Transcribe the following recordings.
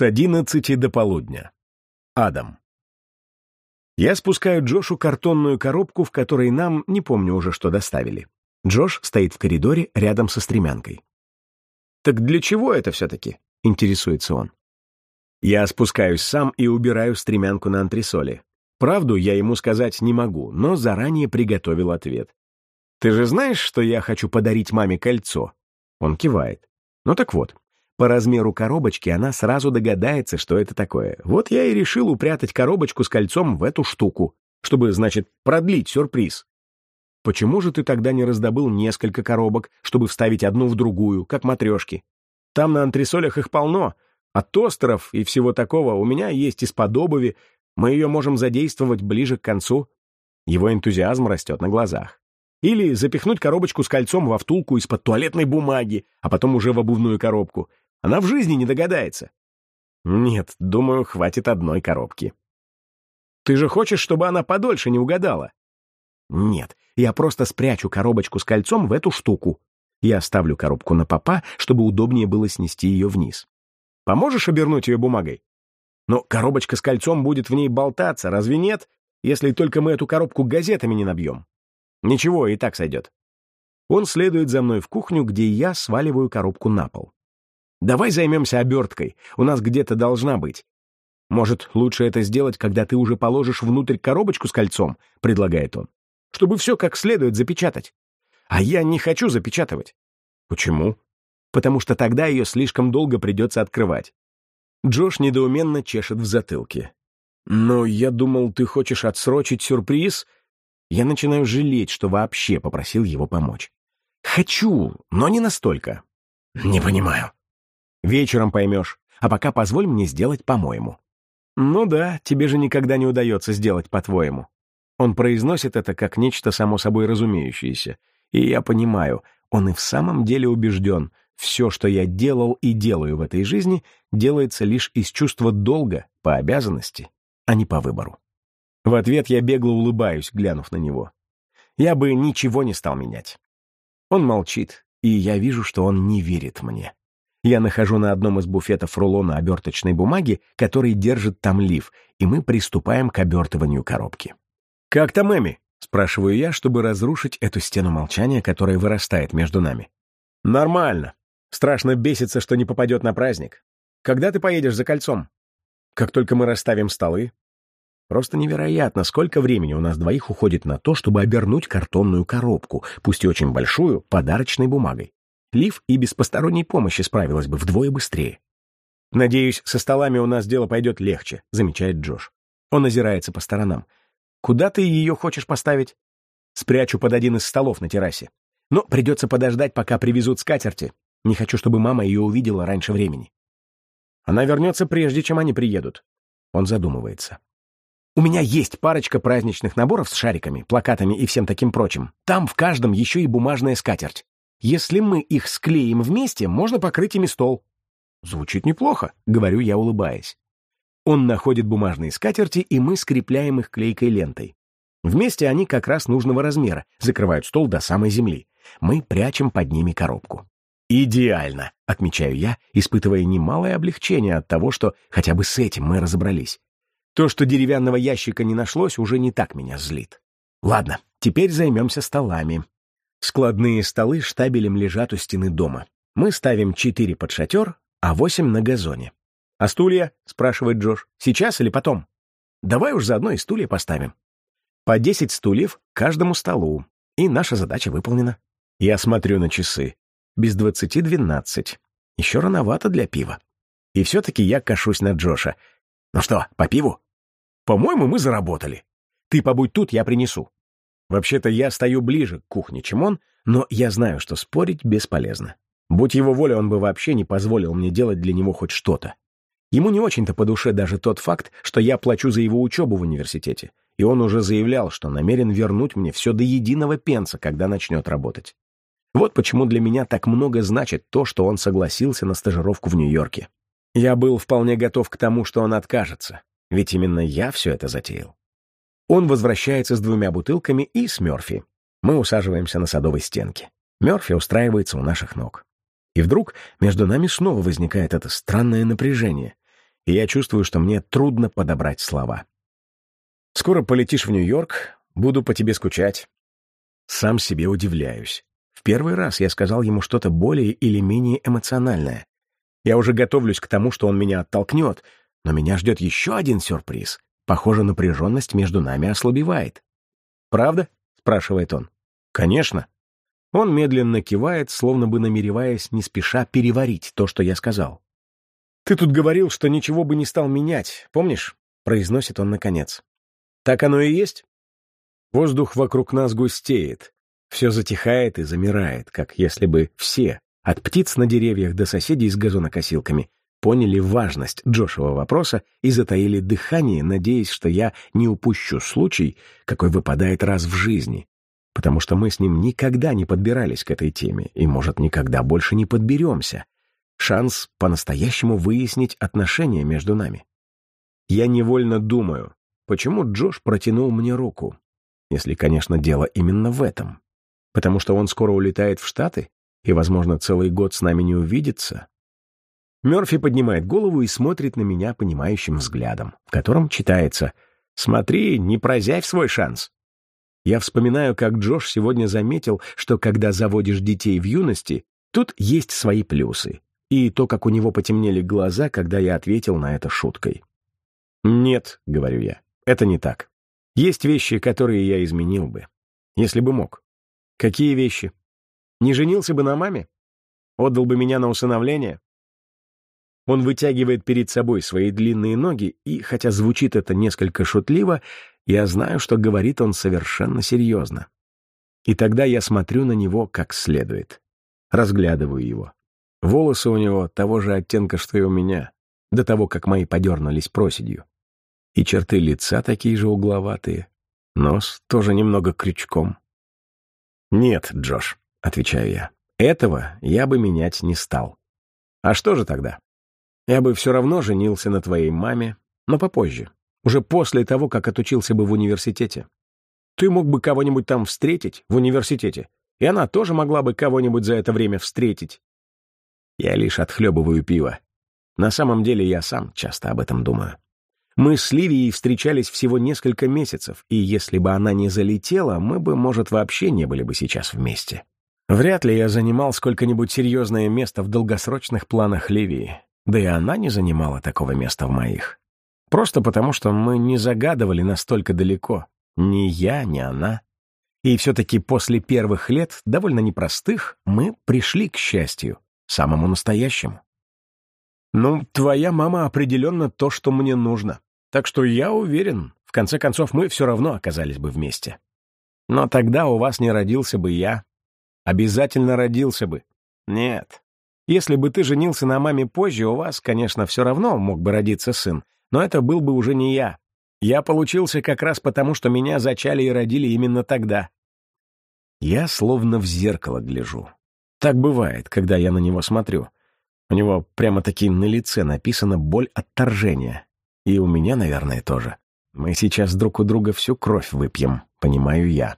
С одиннадцати до полудня. Адам. Я спускаю Джошу картонную коробку, в которой нам, не помню уже, что доставили. Джош стоит в коридоре рядом со стремянкой. «Так для чего это все-таки?» — интересуется он. Я спускаюсь сам и убираю стремянку на антресоле. Правду я ему сказать не могу, но заранее приготовил ответ. «Ты же знаешь, что я хочу подарить маме кольцо?» Он кивает. «Ну так вот, по размеру коробочки она сразу догадается, что это такое. Вот я и решил упрятать коробочку с кольцом в эту штуку, чтобы, значит, продлить сюрприз. Почему же ты тогда не раздобыл несколько коробок, чтобы вставить одну в другую, как матрешки? Там на антресолях их полно, от тостеров и всего такого у меня есть из-под обуви, мы ее можем задействовать ближе к концу. Его энтузиазм растет на глазах. Или запихнуть коробочку с кольцом во втулку из-под туалетной бумаги, а потом уже в обувную коробку. Она в жизни не догадается. Нет, думаю, хватит одной коробки. Ты же хочешь, чтобы она подольше не угадала? Нет, я просто спрячу коробочку с кольцом в эту штуку. Я оставлю коробку на попа, чтобы удобнее было снести ее вниз. Поможешь обернуть ее бумагой? Но коробочка с кольцом будет в ней болтаться, разве нет? Если только мы эту коробку газетами не набьем. Ничего, и так сойдет. Он следует за мной в кухню, где я сваливаю коробку на пол. Давай займемся оберткой, у нас где-то должна быть. Может, лучше это сделать, когда ты уже положишь внутрь коробочку с кольцом, предлагает он, чтобы все как следует запечатать. А я не хочу запечатывать. Почему? Потому что тогда ее слишком долго придется открывать. Джош недоуменно чешет в затылке. «Но я думал, ты хочешь отсрочить сюрприз?» Я начинаю жалеть, что вообще попросил его помочь. «Хочу, но не настолько». «Не понимаю», Вечером поймешь, а пока позволь мне сделать по-моему». «Ну да, тебе же никогда не удается сделать по-твоему». Он произносит это как нечто само собой разумеющееся. И я понимаю, он и в самом деле убежден, все, что я делал и делаю в этой жизни, делается лишь из чувства долга, по обязанности, а не по выбору. В ответ я бегло улыбаюсь, глянув на него. Я бы ничего не стал менять. Он молчит, и я вижу, что он не верит мне. Я нахожу на одном из буфетов рулона оберточной бумаги, который держит там лиф, и мы приступаем к обертыванию коробки. «Как там Эми?» — спрашиваю я, чтобы разрушить эту стену молчания, которая вырастает между нами. «Нормально. Страшно бесится, что не попадет на праздник. Когда ты поедешь за кольцом? Как только мы расставим столы?» Просто невероятно, сколько времени у нас двоих уходит на то, чтобы обернуть картонную коробку, пусть и очень большую, подарочной бумагой. Лив и без посторонней помощи справилась бы вдвое быстрее. «Надеюсь, со столами у нас дело пойдет легче», — замечает Джош. Он озирается по сторонам. «Куда ты ее хочешь поставить?» «Спрячу под один из столов на террасе. Но придется подождать, пока привезут скатерти. Не хочу, чтобы мама ее увидела раньше времени». «Она вернется прежде, чем они приедут». Он задумывается. «У меня есть парочка праздничных наборов с шариками, плакатами и всем таким прочим. Там в каждом еще и бумажная скатерть. Если мы их склеим вместе, можно покрыть ими стол. Звучит неплохо, говорю я, улыбаясь. Он находит бумажные скатерти, и мы скрепляем их клейкой лентой. Вместе они как раз нужного размера, закрывают стол до самой земли. Мы прячем под ними коробку. «Идеально», — отмечаю я, испытывая немалое облегчение от того, что хотя бы с этим мы разобрались. То, что деревянного ящика не нашлось, уже не так меня злит. Ладно, теперь займемся столами. Складные столы штабелем лежат у стены дома. Мы ставим четыре под шатер, а восемь на газоне. «А стулья?» — спрашивает Джош. «Сейчас или потом?» «Давай уж заодно и стулья поставим». По десять стульев каждому столу, и наша задача выполнена. Я смотрю на часы. Без двадцати двенадцать. Еще рановато для пива. И все-таки я кашусь на Джоша. «Ну что, по пиву?» «По-моему, мы заработали. Ты побудь тут, я принесу». Вообще-то я стою ближе к кухне, чем он, но я знаю, что спорить бесполезно. Будь его воля, он бы вообще не позволил мне делать для него хоть что-то. Ему не очень-то по душе даже тот факт, что я плачу за его учебу в университете, и он уже заявлял, что намерен вернуть мне все до единого пенса, когда начнет работать. Вот почему для меня так много значит то, что он согласился на стажировку в Нью-Йорке. Я был вполне готов к тому, что он откажется, ведь именно я все это затеял. Он возвращается с двумя бутылками и с Мёрфи. Мы усаживаемся на садовой стенке. Мёрфи устраивается у наших ног. И вдруг между нами снова возникает это странное напряжение. и я чувствую, что мне трудно подобрать слова. «Скоро полетишь в Нью-Йорк, буду по тебе скучать». Сам себе удивляюсь. В первый раз я сказал ему что-то более или менее эмоциональное. Я уже готовлюсь к тому, что он меня оттолкнет, но меня ждет еще один сюрприз. Похоже, напряженность между нами ослабевает. «Правда?» — спрашивает он. «Конечно». Он медленно кивает, словно бы намереваясь не спеша переварить то, что я сказал. «Ты тут говорил, что ничего бы не стал менять, помнишь?» — произносит он наконец. «Так оно и есть?» Воздух вокруг нас густеет. Все затихает и замирает, как если бы все, от птиц на деревьях до соседей с газонокосилками, поняли важность Джошева вопроса и затаили дыхание, надеясь, что я не упущу случай, какой выпадает раз в жизни, потому что мы с ним никогда не подбирались к этой теме и, может, никогда больше не подберемся. Шанс по-настоящему выяснить отношения между нами. Я невольно думаю, почему Джош протянул мне руку, если, конечно, дело именно в этом. Потому что он скоро улетает в Штаты и, возможно, целый год с нами не увидится, Мёрфи поднимает голову и смотрит на меня понимающим взглядом, в котором читается «Смотри, не прозявь свой шанс». Я вспоминаю, как Джош сегодня заметил, что когда заводишь детей в юности, тут есть свои плюсы, и то, как у него потемнели глаза, когда я ответил на это шуткой. «Нет», — говорю я, — «это не так. Есть вещи, которые я изменил бы, если бы мог». «Какие вещи? Не женился бы на маме? Отдал бы меня на усыновление?» Он вытягивает перед собой свои длинные ноги, и, хотя звучит это несколько шутливо, я знаю, что говорит он совершенно серьезно. И тогда я смотрю на него как следует. Разглядываю его. Волосы у него того же оттенка, что и у меня, до того, как мои подернулись проседью. И черты лица такие же угловатые. Нос тоже немного крючком. «Нет, Джош», — отвечаю я, — «этого я бы менять не стал». «А что же тогда?» Я бы все равно женился на твоей маме, но попозже, уже после того, как отучился бы в университете. Ты мог бы кого-нибудь там встретить в университете, и она тоже могла бы кого-нибудь за это время встретить. Я лишь отхлебываю пиво. На самом деле я сам часто об этом думаю. Мы с Ливией встречались всего несколько месяцев, и если бы она не залетела, мы бы, может, вообще не были бы сейчас вместе. Вряд ли я занимал сколько-нибудь серьезное место в долгосрочных планах Ливии. Да и она не занимала такого места в моих. Просто потому, что мы не загадывали настолько далеко. Ни я, ни она. И все-таки после первых лет, довольно непростых, мы пришли к счастью, самому настоящему. Ну, твоя мама определенно то, что мне нужно. Так что я уверен, в конце концов, мы все равно оказались бы вместе. Но тогда у вас не родился бы я. Обязательно родился бы. Нет, если бы ты женился на маме позже, у вас, конечно, все равно мог бы родиться сын, но это был бы уже не я. Я получился как раз потому, что меня зачали и родили именно тогда. Я словно в зеркало гляжу. Так бывает, когда я на него смотрю. У него прямо-таки на лице написано «боль отторжения». И у меня, наверное, тоже. Мы сейчас друг у друга всю кровь выпьем, понимаю я.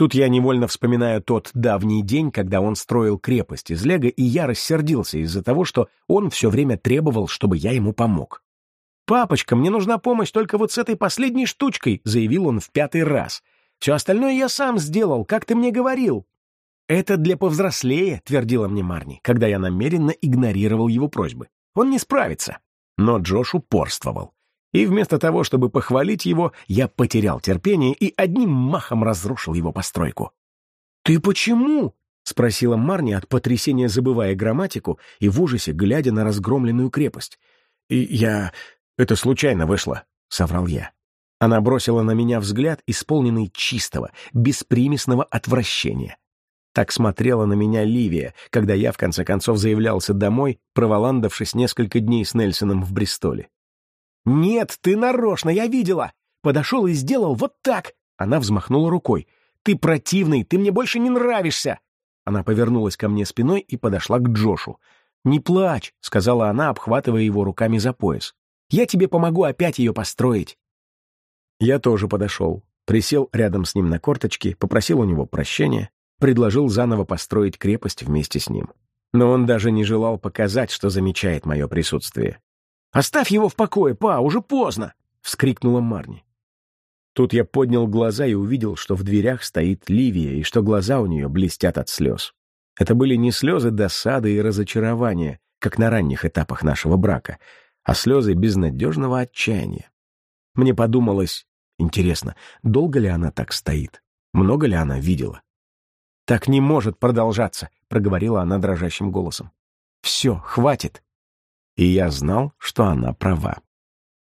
Тут я невольно вспоминаю тот давний день, когда он строил крепость из лего, и я рассердился из-за того, что он все время требовал, чтобы я ему помог. «Папочка, мне нужна помощь только вот с этой последней штучкой», — заявил он в пятый раз. «Все остальное я сам сделал, как ты мне говорил». «Это для повзрослее», — твердила мне Марни, когда я намеренно игнорировал его просьбы. «Он не справится». Но Джош упорствовал. И вместо того, чтобы похвалить его, я потерял терпение и одним махом разрушил его постройку. «Ты почему?» — спросила Марни от потрясения, забывая грамматику и в ужасе глядя на разгромленную крепость. «И я... Это случайно вышло», — соврал я. Она бросила на меня взгляд, исполненный чистого, беспримесного отвращения. Так смотрела на меня Ливия, когда я, в конце концов, заявлялся домой, проволандавшись несколько дней с Нельсоном в Бристоле. «Нет, ты нарочно, я видела! Подошел и сделал вот так!» Она взмахнула рукой. «Ты противный, ты мне больше не нравишься!» Она повернулась ко мне спиной и подошла к Джошу. «Не плачь», — сказала она, обхватывая его руками за пояс. «Я тебе помогу опять ее построить». Я тоже подошел, присел рядом с ним на корточки, попросил у него прощения, предложил заново построить крепость вместе с ним. Но он даже не желал показать, что замечает мое присутствие. «Оставь его в покое, па, уже поздно!» — вскрикнула Марни. Тут я поднял глаза и увидел, что в дверях стоит Ливия, и что глаза у нее блестят от слез. Это были не слезы досады и разочарования, как на ранних этапах нашего брака, а слезы безнадежного отчаяния. Мне подумалось, интересно, долго ли она так стоит? Много ли она видела? «Так не может продолжаться», — проговорила она дрожащим голосом. «Все, хватит». И я знал, что она права.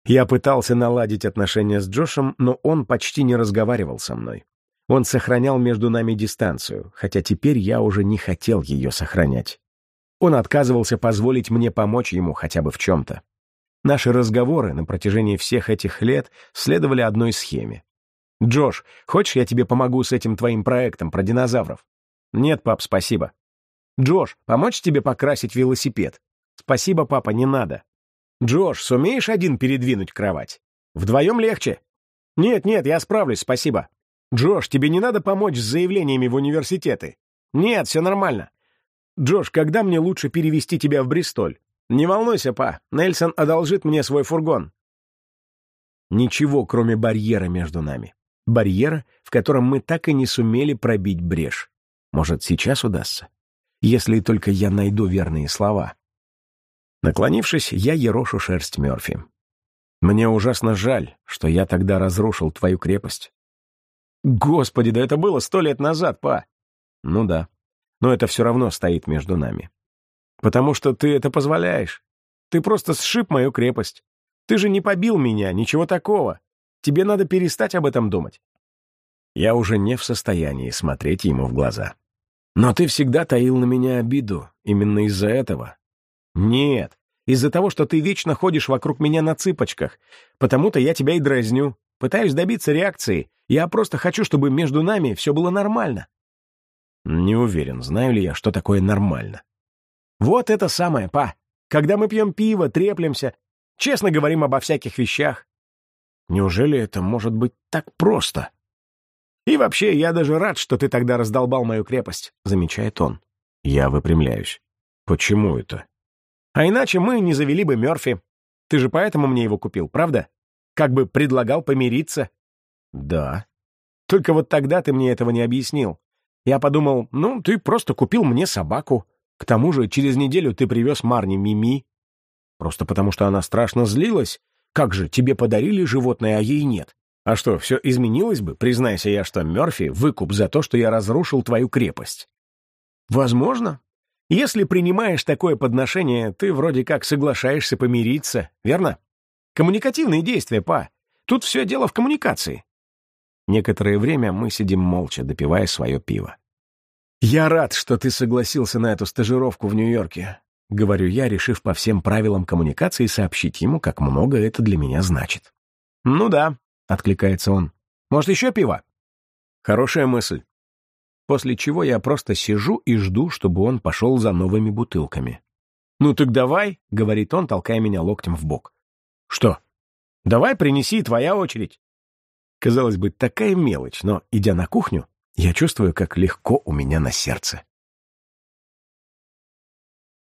Я пытался наладить отношения с Джошем, но он почти не разговаривал со мной. Он сохранял между нами дистанцию, хотя теперь я уже не хотел ее сохранять. Он отказывался позволить мне помочь ему хотя бы в чем-то. Наши разговоры на протяжении всех этих лет следовали одной схеме. «Джош, хочешь, я тебе помогу с этим твоим проектом про динозавров?» «Нет, пап, спасибо». «Джош, помочь тебе покрасить велосипед?» «Спасибо, папа, не надо». «Джош, сумеешь один передвинуть кровать? Вдвоем легче». «Нет, нет, я справлюсь, спасибо». «Джош, тебе не надо помочь с заявлениями в университеты?» «Нет, все нормально». «Джош, когда мне лучше перевести тебя в Бристоль?» «Не волнуйся, па, Нельсон одолжит мне свой фургон». Ничего, кроме барьера между нами. Барьера, в котором мы так и не сумели пробить брешь. Может, сейчас удастся? Если только я найду верные слова. Наклонившись, я ерошу шерсть Мёрфи. Мне ужасно жаль, что я тогда разрушил твою крепость. Господи, да это было сто лет назад, па. Ну да, но это все равно стоит между нами. Потому что ты это позволяешь. Ты просто сшиб мою крепость. Ты же не побил меня, ничего такого. Тебе надо перестать об этом думать. Я уже не в состоянии смотреть ему в глаза. Но ты всегда таил на меня обиду, именно из-за этого. Нет, из-за того, что ты вечно ходишь вокруг меня на цыпочках. Потому-то я тебя и дразню. Пытаюсь добиться реакции. Я просто хочу, чтобы между нами все было нормально. Не уверен, знаю ли я, что такое нормально. Вот это самое, па. Когда мы пьем пиво, треплемся, честно говорим обо всяких вещах. Неужели это может быть так просто? И вообще, я даже рад, что ты тогда раздолбал мою крепость, замечает он. Я выпрямляюсь. Почему это? А иначе мы не завели бы Мёрфи. Ты же поэтому мне его купил, правда? Как бы предлагал помириться. Да. Только вот тогда ты мне этого не объяснил. Я подумал, ну, ты просто купил мне собаку. К тому же через неделю ты привез Марни Мими. Просто потому что она страшно злилась. Как же, тебе подарили животное, а ей нет. А что, все изменилось бы, признайся я, что Мерфи выкуп за то, что я разрушил твою крепость? Возможно. Если принимаешь такое подношение, ты вроде как соглашаешься помириться, верно? Коммуникативные действия, па. Тут все дело в коммуникации. Некоторое время мы сидим молча, допивая свое пиво. «Я рад, что ты согласился на эту стажировку в Нью-Йорке», — говорю я, решив по всем правилам коммуникации сообщить ему, как много это для меня значит. «Ну да», — откликается он. «Может, еще пиво?» «Хорошая мысль». После чего я просто сижу и жду, чтобы он пошел за новыми бутылками. «Ну так давай», — говорит он, толкая меня локтем в бок. «Что?» «Давай принеси, твоя очередь». Казалось бы, такая мелочь, но, идя на кухню, я чувствую, как легко у меня на сердце.